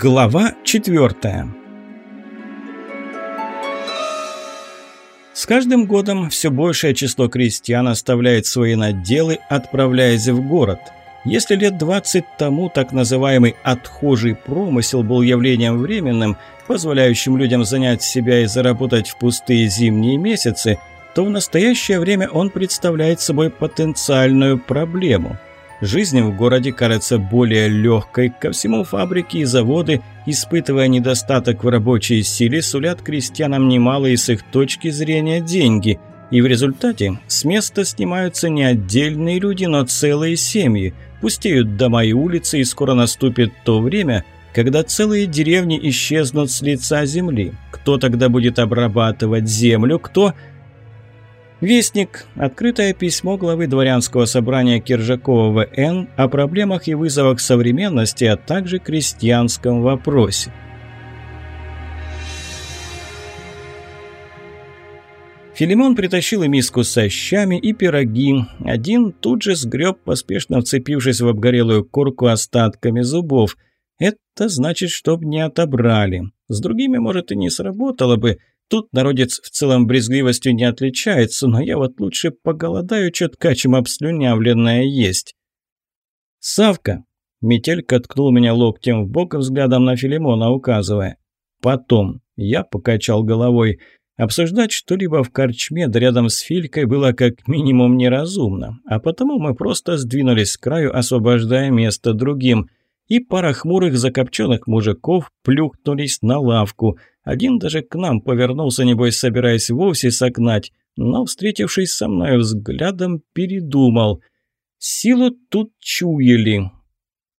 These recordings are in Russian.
Глава четвертая С каждым годом все большее число крестьян оставляет свои наделы, отправляясь в город. Если лет 20 тому так называемый «отхожий промысел» был явлением временным, позволяющим людям занять себя и заработать в пустые зимние месяцы, то в настоящее время он представляет собой потенциальную проблему – Жизнь в городе кажется более легкой. Ко всему фабрики и заводы, испытывая недостаток в рабочей силе, сулят крестьянам немалые с их точки зрения деньги. И в результате с места снимаются не отдельные люди, но целые семьи. Пустеют дома и улицы, и скоро наступит то время, когда целые деревни исчезнут с лица земли. Кто тогда будет обрабатывать землю, кто Вестник. Открытое письмо главы дворянского собрания Киржакова В.Н. о проблемах и вызовах современности, а также крестьянском вопросе. Филимон притащил и миску со щами, и пироги. Один тут же сгреб, поспешно вцепившись в обгорелую корку остатками зубов. Это значит, чтоб не отобрали. С другими, может, и не сработало бы, Тут народец в целом брезгливостью не отличается, но я вот лучше поголодаю чутка, чем обслюнявленное есть. «Савка!» – Метелька ткнул меня локтем в бок, взглядом на Филимона указывая. «Потом!» – я покачал головой. Обсуждать что-либо в корчме да рядом с Филькой было как минимум неразумно, а потому мы просто сдвинулись с краю, освобождая место другим – и пара хмурых закопченных мужиков плюхнулись на лавку. Один даже к нам повернулся, небось, собираясь вовсе согнать, но, встретившись со мной взглядом, передумал. Силу тут чуяли.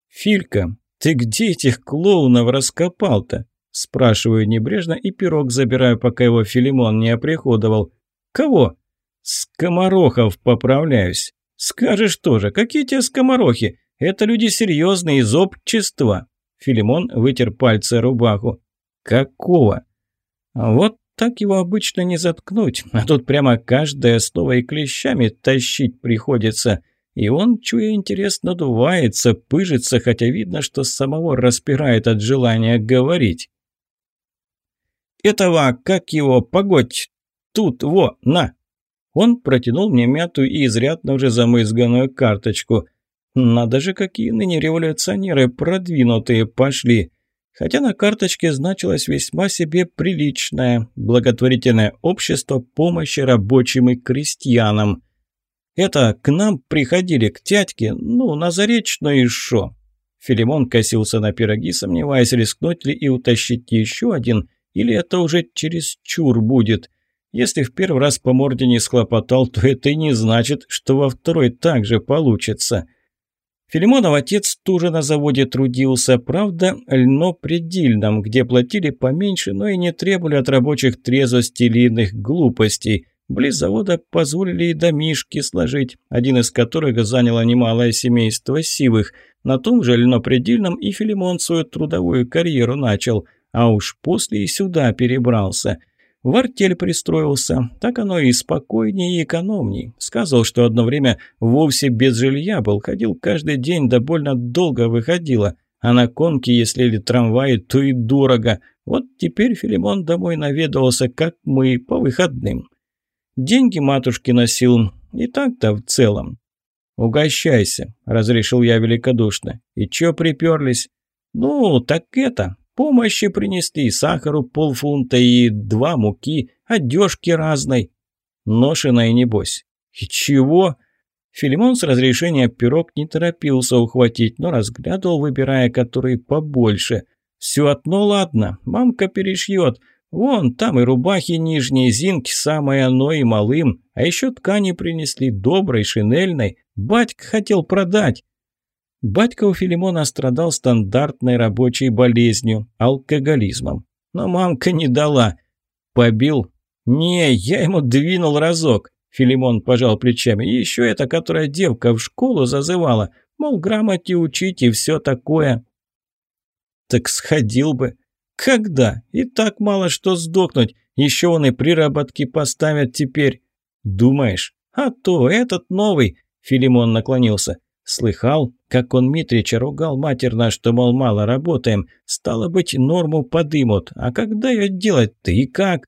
«Филька, ты где этих клоунов раскопал-то?» Спрашиваю небрежно и пирог забираю, пока его Филимон не оприходовал. «Кого?» «Скоморохов поправляюсь». «Скажешь тоже, какие те скоморохи? Это люди серьезные, из общества». Филимон вытер пальцы рубаху. «Какого?» «Вот так его обычно не заткнуть, а тут прямо каждое слово и клещами тащить приходится. И он, чуя интерес, надувается, пыжится, хотя видно, что самого распирает от желания говорить. «Этого, как его, погодь, тут, во, на!» Он протянул мне мятую и изрядно уже замызганную карточку – надо же, какие ныне революционеры продвинутые пошли. Хотя на карточке значилось весьма себе приличное благотворительное общество помощи рабочим и крестьянам. Это к нам приходили к тятьке, ну, на заречную и шо. Филимон косился на пироги, сомневаясь, рискнуть ли и утащить еще один, или это уже через чур будет. Если в первый раз по морде не схлопотал, то это и не значит, что во второй также получится. Филимонов отец тоже на заводе трудился, правда, льно-предельном, где платили поменьше, но и не требовали от рабочих трезвости или иных глупостей. Близ завода позволили и домишки сложить, один из которых заняло немалое семейство сивых. На том же льно-предельном и Филимон свою трудовую карьеру начал, а уж после и сюда перебрался – в артель пристроился. Так оно и спокойнее, и экономней. Сказал, что одно время вовсе без жилья был. Ходил каждый день, да больно долго выходило. А на конке, если или трамвае, то и дорого. Вот теперь Филимон домой наведывался, как мы, по выходным. Деньги матушке носил. И так-то в целом. «Угощайся», — разрешил я великодушно. «И чё приперлись?» «Ну, так это, Помощи принесли, сахару полфунта и два муки, одежки разной. Ношеной, небось. И чего? Филимон с разрешения пирог не торопился ухватить, но разглядывал, выбирая который побольше. Все одно ладно, мамка перешьет. Вон, там и рубахи нижние, зинки самое оно и малым. А еще ткани принесли доброй, шинельной. Батька хотел продать. Батька у Филимона страдал стандартной рабочей болезнью – алкоголизмом. Но мамка не дала. Побил? Не, я ему двинул разок. Филимон пожал плечами. И еще эта, которая девка в школу зазывала. Мол, грамоте учить и все такое. Так сходил бы. Когда? И так мало что сдохнуть. Еще он и приработки поставят теперь. Думаешь? А то этот новый. Филимон наклонился. Слыхал, как он Митрича ругал матерно, что, мол, мало работаем. Стало быть, норму подымут. А когда ее делать-то и как?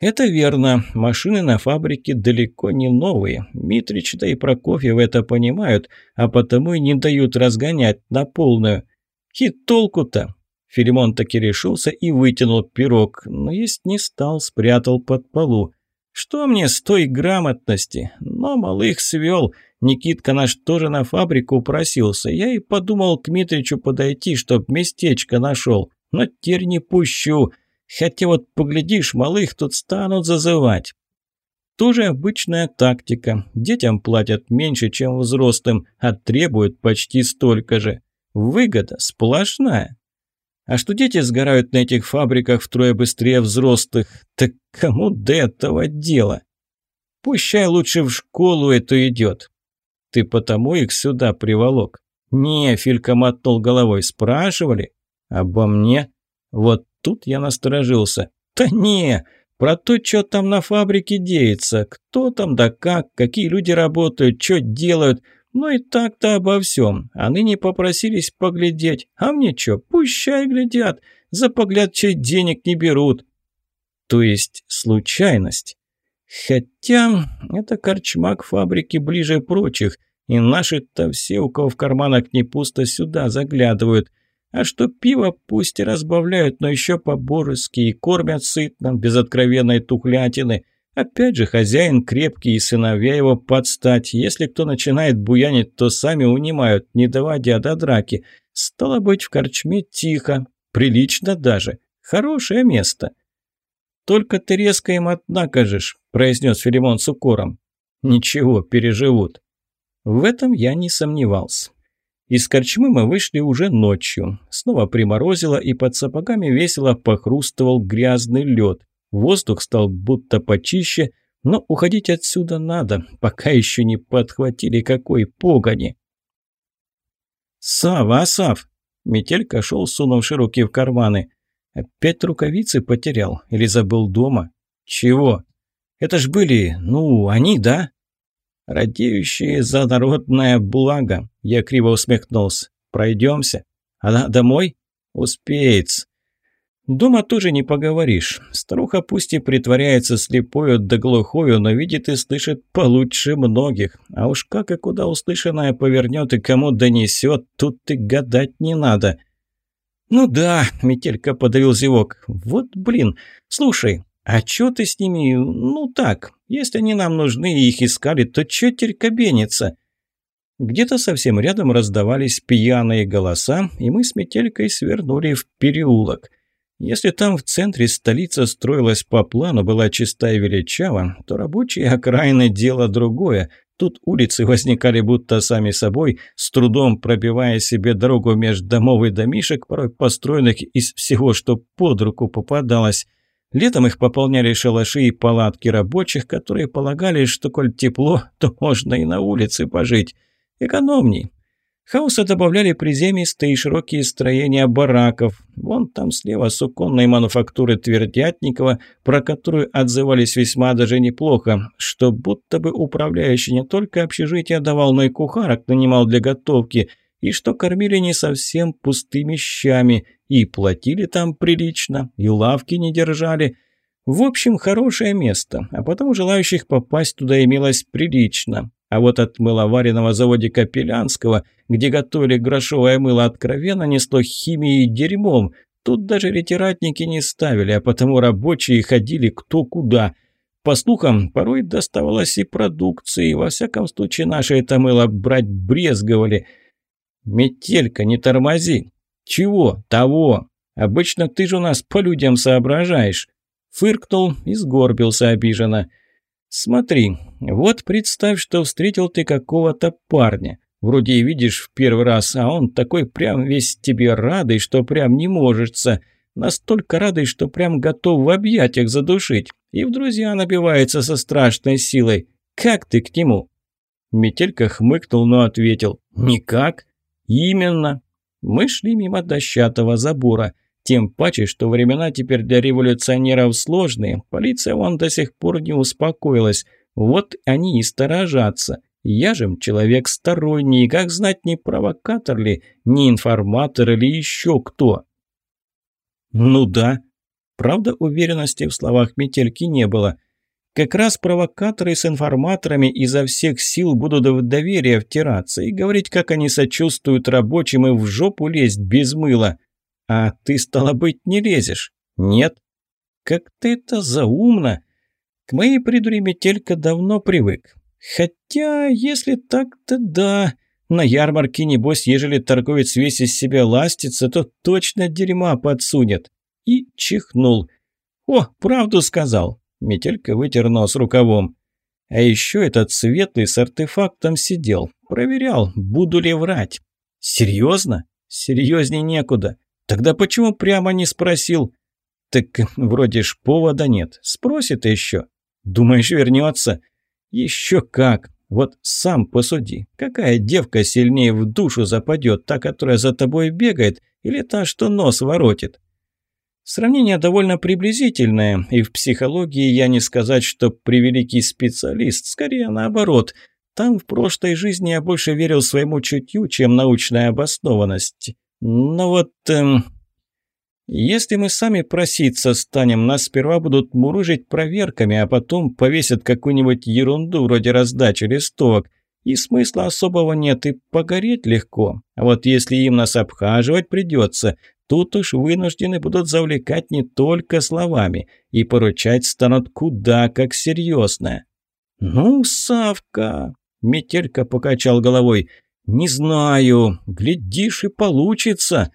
Это верно. Машины на фабрике далеко не новые. Митрич да и Прокофьев это понимают, а потому и не дают разгонять на полную. И толку-то? Филимон таки решился и вытянул пирог, но есть не стал, спрятал под полу. Что мне с той грамотности? Но малых свел. Никитка наш тоже на фабрику просился. Я и подумал к Митричу подойти, чтоб местечко нашел. Но теперь не пущу. Хотя вот поглядишь, малых тут станут зазывать. Тоже обычная тактика. Детям платят меньше, чем взрослым, а требуют почти столько же. Выгода сплошная. А что дети сгорают на этих фабриках втрое быстрее взрослых, так кому до этого дело? Пущай лучше в школу это идет. Ты потому их сюда приволок? Не, Филька мотнул головой. Спрашивали? Обо мне? Вот тут я насторожился. Да не, про то, что там на фабрике деется. Кто там да как, какие люди работают, что делают – ну и так-то обо всем. А ныне попросились поглядеть. А мне чё, пущай глядят. За погляд чей денег не берут. То есть случайность. Хотя это корчмак фабрики ближе прочих. И наши-то все, у кого в карманах не пусто, сюда заглядывают. А что пиво пусть и разбавляют, но еще по-божески и кормят сытно, без откровенной тухлятины – Опять же, хозяин крепкий, и сыновья его подстать. Если кто начинает буянить, то сами унимают, не доводя до драки. Стало быть, в корчме тихо, прилично даже. Хорошее место. «Только ты резко им отнакажешь», – произнес Филимон с укором. «Ничего, переживут». В этом я не сомневался. Из корчмы мы вышли уже ночью. Снова приморозило, и под сапогами весело похрустывал грязный лед. Воздух стал будто почище, но уходить отсюда надо, пока еще не подхватили какой погони. «Сав, а Сав!» Метелька шел, сунувши руки в карманы. «Опять рукавицы потерял? Или забыл дома?» «Чего? Это ж были, ну, они, да?» «Радеющие за народное благо», — я криво усмехнулся. «Пройдемся. Она домой?» «Успеется. Дома тоже не поговоришь. Старуха пусть и притворяется слепою да глухою, но видит и слышит получше многих. А уж как и куда услышанное повернет и кому донесет, тут и гадать не надо. «Ну да», — Метелька подавил зевок. «Вот блин. Слушай, а чё ты с ними... Ну так, если они нам нужны и их искали, то чё теперь кабениться?» Где-то совсем рядом раздавались пьяные голоса, и мы с Метелькой свернули в переулок — если там в центре столица строилась по плану, была чистая и величава, то рабочие окраины – дело другое. Тут улицы возникали будто сами собой, с трудом пробивая себе дорогу между домов и домишек, порой построенных из всего, что под руку попадалось. Летом их пополняли шалаши и палатки рабочих, которые полагали, что коль тепло, то можно и на улице пожить. Экономней. Хаоса добавляли приземистые и широкие строения бараков. Вон там слева суконной мануфактуры Твердятникова, про которую отзывались весьма даже неплохо, что будто бы управляющий не только общежитие давал, но и кухарок нанимал для готовки, и что кормили не совсем пустыми щами, и платили там прилично, и лавки не держали. В общем, хорошее место, а потому желающих попасть туда имелось прилично. А вот от мыловаренного заводика Пелянского, где готовили грошовое мыло, откровенно несло химией и дерьмом. Тут даже ретиратники не ставили, а потому рабочие ходили кто куда. По слухам, порой доставалось и продукции, во всяком случае наше это мыло брать брезговали. «Метелька, не тормози!» «Чего? Того! Обычно ты же у нас по людям соображаешь!» Фыркнул и сгорбился обиженно – «Смотри, вот представь, что встретил ты какого-то парня. Вроде и видишь в первый раз, а он такой прям весь тебе радый, что прям не можется. Настолько радый, что прям готов в объятиях задушить. И в друзья набивается со страшной силой. Как ты к нему?» Метелька хмыкнул, но ответил «Никак». «Именно». Мы шли мимо дощатого забора. Тем паче, что времена теперь для революционеров сложные. Полиция вон до сих пор не успокоилась. Вот они и сторожатся. Я же человек сторонний, как знать, не провокатор ли, не информатор или еще кто. Ну да. Правда, уверенности в словах метельки не было. Как раз провокаторы с информаторами изо всех сил будут в доверие втираться и говорить, как они сочувствуют рабочим и в жопу лезть без мыла. А ты, стало быть, не лезешь? Нет? Как ты это заумно. К моей придуре метелька давно привык. Хотя, если так-то да. На ярмарке, небось, ежели торговец весь из себя ластится, то точно дерьма подсунет. И чихнул. О, правду сказал. Метелька вытер нос рукавом. А еще этот светлый с артефактом сидел. Проверял, буду ли врать. Серьезно? Серьезней некуда. Тогда почему прямо не спросил? Так вроде ж повода нет. Спросит еще. Думаешь, вернется? Еще как. Вот сам посуди. Какая девка сильнее в душу западет? Та, которая за тобой бегает, или та, что нос воротит? Сравнение довольно приблизительное, и в психологии я не сказать, что превеликий специалист, скорее наоборот. Там в прошлой жизни я больше верил своему чутью, чем научной обоснованности. Но вот... Эм, если мы сами проситься станем, нас сперва будут мурыжить проверками, а потом повесят какую-нибудь ерунду вроде раздачи листовок. И смысла особого нет, и погореть легко. А вот если им нас обхаживать придется, Тут уж вынуждены будут завлекать не только словами, и поручать станут куда как серьезно. «Ну, Савка!» – Метелька покачал головой. «Не знаю. Глядишь, и получится».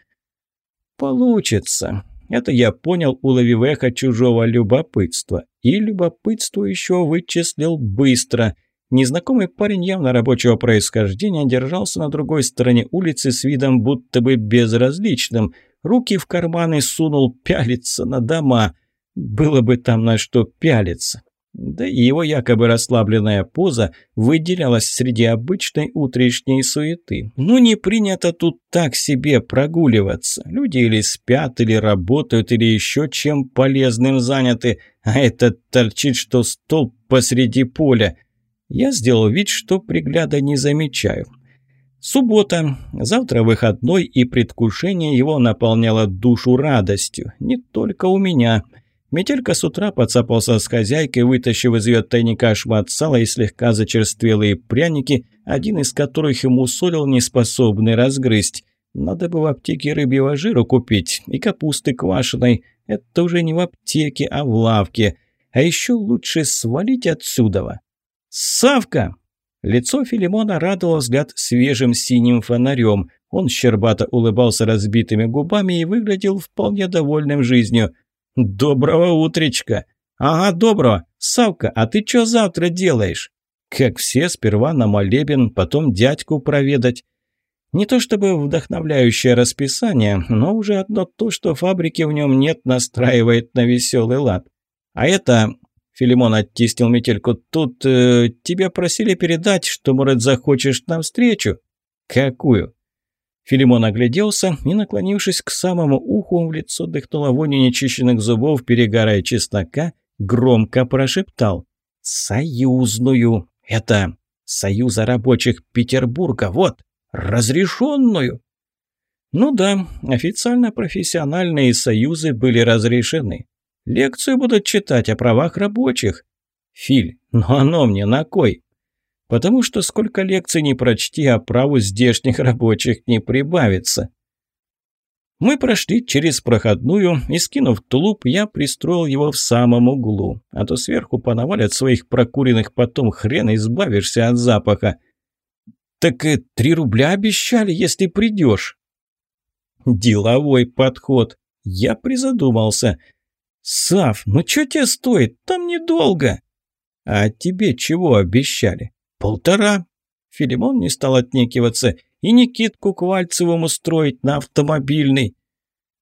«Получится». Это я понял, уловив эхо чужого любопытства. И любопытство еще вычислил быстро. Незнакомый парень явно рабочего происхождения держался на другой стороне улицы с видом будто бы безразличным – руки в карманы сунул, пялиться на дома. Было бы там на что пялиться. Да и его якобы расслабленная поза выделялась среди обычной утрешней суеты. Ну не принято тут так себе прогуливаться. Люди или спят, или работают, или еще чем полезным заняты, а этот торчит, что столб посреди поля. Я сделал вид, что пригляда не замечаю. Суббота. Завтра выходной, и предвкушение его наполняло душу радостью. Не только у меня. Метелька с утра подцапался с хозяйкой, вытащив из ее тайника шмат сала и слегка зачерствелые пряники, один из которых ему солил неспособный разгрызть. Надо бы в аптеке рыбьего жира купить и капусты квашеной. Это уже не в аптеке, а в лавке. А еще лучше свалить отсюда. «Савка!» Лицо Филимона радовало взгляд свежим синим фонарем. Он щербато улыбался разбитыми губами и выглядел вполне довольным жизнью. «Доброго утречка!» «Ага, доброго! Савка, а ты что завтра делаешь?» «Как все, сперва на молебен, потом дядьку проведать». Не то чтобы вдохновляющее расписание, но уже одно то, что фабрики в нем нет, настраивает на веселый лад. А это Филимон оттиснил метельку. «Тут э, тебя просили передать, что, может, захочешь навстречу?» «Какую?» Филимон огляделся и, наклонившись к самому уху, в лицо дыхнуло вонью нечищенных зубов, перегара и чеснока, громко прошептал. «Союзную! Это Союза рабочих Петербурга, вот, разрешенную!» Ну да, официально профессиональные союзы были разрешены. Лекцию будут читать о правах рабочих. Филь, но оно мне на кой? Потому что сколько лекций не прочти, а праву здешних рабочих не прибавится. Мы прошли через проходную, и, скинув тулуп, я пристроил его в самом углу. А то сверху понавалят своих прокуренных, потом хрен избавишься от запаха. «Так и три рубля обещали, если придешь». Деловой подход. Я призадумался – «Сав, ну что тебе стоит? Там недолго». «А тебе чего обещали?» «Полтора». Филимон не стал отнекиваться. «И Никитку Квальцевому строить на автомобильный».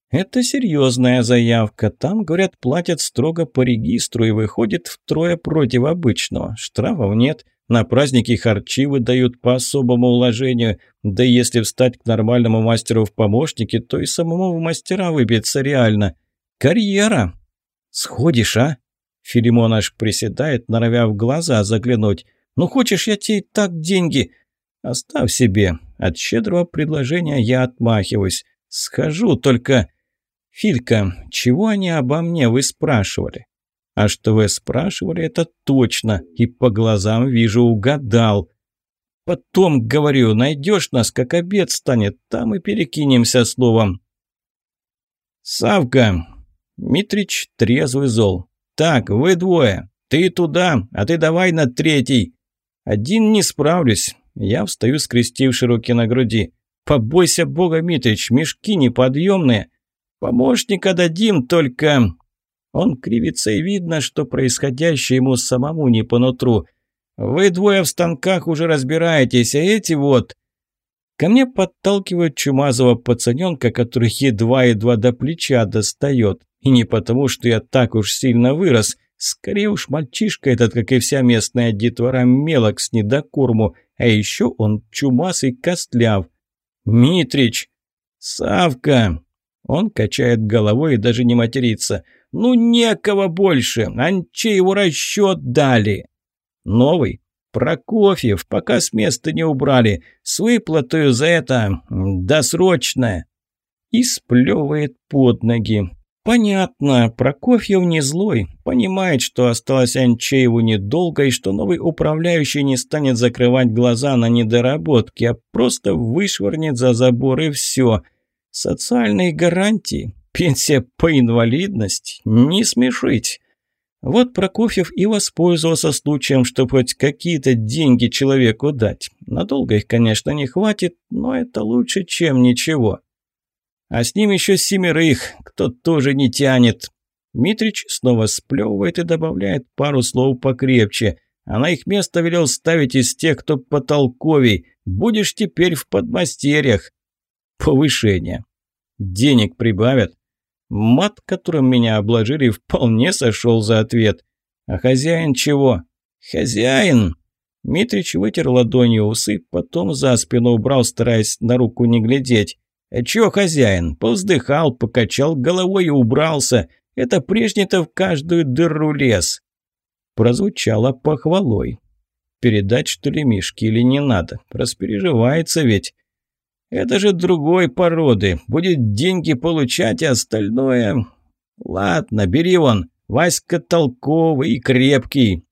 «Это серьезная заявка. Там, говорят, платят строго по регистру и выходит втрое против обычного. Штрафов нет». На праздники харчи выдают по особому уложению. Да если встать к нормальному мастеру в помощники, то и самому в мастера выбиться реально. Карьера. «Сходишь, а?» Филимон аж приседает, норовя в глаза заглянуть. Ну хочешь, я тебе так деньги...» «Оставь себе. От щедрого предложения я отмахиваюсь. Схожу, только...» «Филька, чего они обо мне вы спрашивали?» «А что вы спрашивали, это точно, и по глазам вижу, угадал». «Потом, говорю, найдешь нас, как обед станет, там и перекинемся словом». «Савка!» Митрич трезвый зол. «Так, вы двое. Ты туда, а ты давай на третий». «Один не справлюсь. Я встаю, скрестивши руки на груди. «Побойся бога, Митрич, мешки неподъемные. Помощника дадим, только...» Он кривится, и видно, что происходящее ему самому не по нутру. «Вы двое в станках уже разбираетесь, а эти вот...» Ко мне подталкивают чумазого пацаненка, который едва-едва до плеча достает. И не потому, что я так уж сильно вырос. Скорее уж мальчишка этот, как и вся местная детвора, мелок с недокорму. А еще он чумас и костляв. «Митрич!» «Савка!» Он качает головой и даже не матерится. «Ну, некого больше! Анче его расчет дали!» «Новый?» «Прокофьев, пока с места не убрали. С выплатою за это досрочное!» И сплевывает под ноги. Понятно, Прокофьев не злой, понимает, что осталось Анчееву недолго и что новый управляющий не станет закрывать глаза на недоработки, а просто вышвырнет за забор и все. Социальные гарантии, пенсия по инвалидности, не смешить. Вот Прокофьев и воспользовался случаем, чтобы хоть какие-то деньги человеку дать. Надолго их, конечно, не хватит, но это лучше, чем ничего. А с ним еще семерых, кто тоже не тянет. Митрич снова сплевывает и добавляет пару слов покрепче. А на их место велел ставить из тех, кто потолковей. Будешь теперь в подмастерьях. Повышение. Денег прибавят. Мат, которым меня обложили, вполне сошел за ответ. А хозяин чего? Хозяин! Митрич вытер ладонью усы, потом за спину убрал, стараясь на руку не глядеть. «А чё, хозяин?» Повздыхал, покачал головой и убрался. Это прежний-то в каждую дыру лез. Прозвучало похвалой. Передать, что ли, Мишке или не надо? Распереживается ведь. Это же другой породы. Будет деньги получать, а остальное... Ладно, бери вон. Васька толковый и крепкий.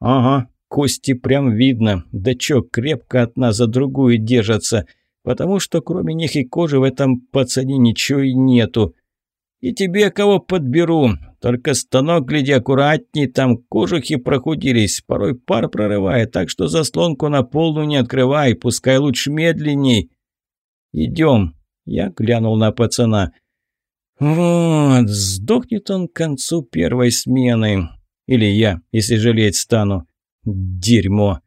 Ага, кости прям видно. Да чё, крепко одна за другую держатся потому что кроме них и кожи в этом пацане ничего и нету. И тебе кого подберу, только станок, гляди, аккуратней, там кожухи прохудились, порой пар прорывает, так что заслонку на полную не открывай, пускай лучше медленней. Идем, я глянул на пацана. Вот, сдохнет он к концу первой смены. Или я, если жалеть стану. Дерьмо.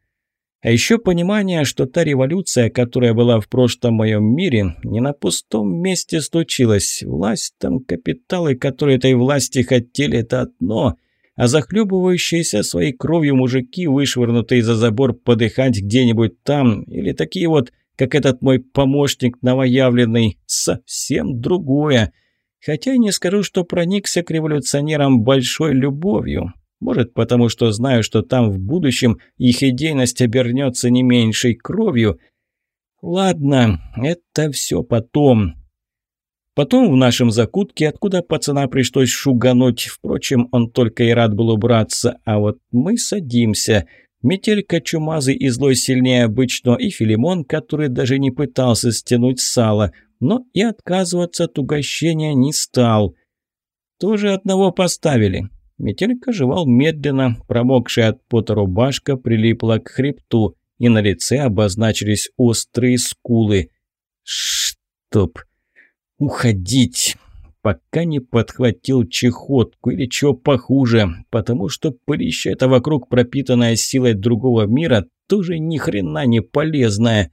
А еще понимание, что та революция, которая была в прошлом моем мире, не на пустом месте случилась. Власть там, капиталы, которые этой власти хотели, это одно. А захлебывающиеся своей кровью мужики, вышвырнутые за забор подыхать где-нибудь там, или такие вот, как этот мой помощник новоявленный, совсем другое. Хотя и не скажу, что проникся к революционерам большой любовью. Может, потому что знаю, что там в будущем их идейность обернется не меньшей кровью. Ладно, это все потом. Потом в нашем закутке, откуда пацана пришлось шугануть, впрочем, он только и рад был убраться, а вот мы садимся. Метелька чумазый и злой сильнее обычного, и Филимон, который даже не пытался стянуть сало, но и отказываться от угощения не стал. Тоже одного поставили. Метелька жевал медленно, промокшая от пота рубашка прилипла к хребту, и на лице обозначились острые скулы. «Чтоб! Уходить!» пока не подхватил чехотку или чего похуже, потому что пылища это вокруг пропитанная силой другого мира тоже ни хрена не полезная.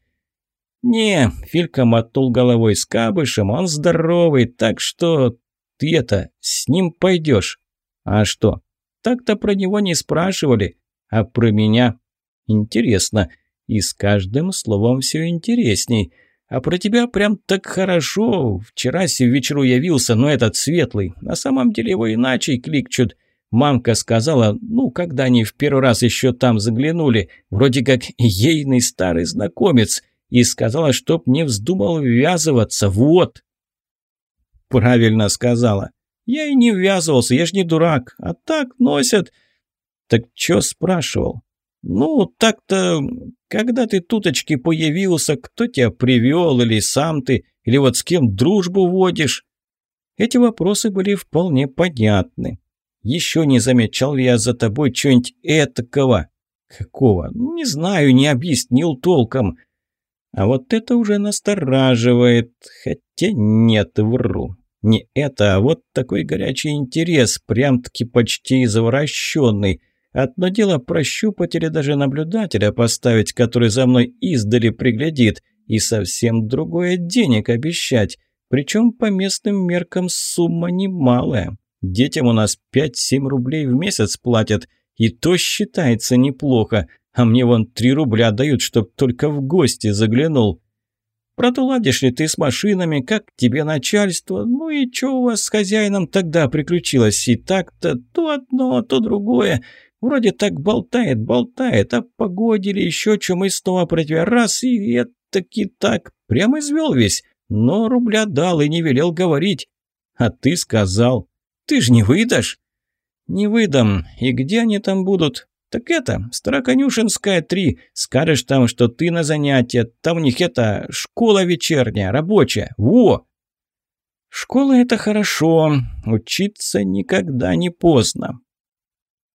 «Не», — Филька мотнул головой с кабышем, он здоровый, так что ты это, с ним пойдешь. А что? Так-то про него не спрашивали. А про меня? Интересно. И с каждым словом все интересней. А про тебя прям так хорошо. Вчера вечеру явился, но этот светлый. На самом деле его иначе кликчут. Мамка сказала, ну, когда они в первый раз еще там заглянули, вроде как ейный старый знакомец, и сказала, чтоб не вздумал ввязываться, вот. Правильно сказала. Я и не ввязывался, я ж не дурак, а так носят. Так чё спрашивал? Ну, так-то, когда ты туточки появился, кто тебя привел, или сам ты, или вот с кем дружбу водишь? Эти вопросы были вполне понятны. Еще не замечал я за тобой что-нибудь этакого? Какого? Не знаю, не объяснил толком. А вот это уже настораживает. Хотя нет, вру. Не это, а вот такой горячий интерес, прям-таки почти извращенный. Одно дело прощупать или даже наблюдателя поставить, который за мной издали приглядит, и совсем другое денег обещать. Причем по местным меркам сумма немалая. Детям у нас 5-7 рублей в месяц платят, и то считается неплохо, а мне вон 3 рубля дают, чтоб только в гости заглянул. Протуладишь ли ты с машинами, как тебе начальство, ну и что у вас с хозяином тогда приключилось, и так-то то одно, то другое. Вроде так болтает, болтает, о погоде или еще чем и снова про тебя раз, и таки так, прямо извел весь, но рубля дал и не велел говорить. А ты сказал, ты ж не выдашь?» «Не выдам. И где они там будут?» «Так это, Староконюшинская, 3. Скажешь там, что ты на занятия. Там у них это, школа вечерняя, рабочая. Во!» «Школа – это хорошо. Учиться никогда не поздно.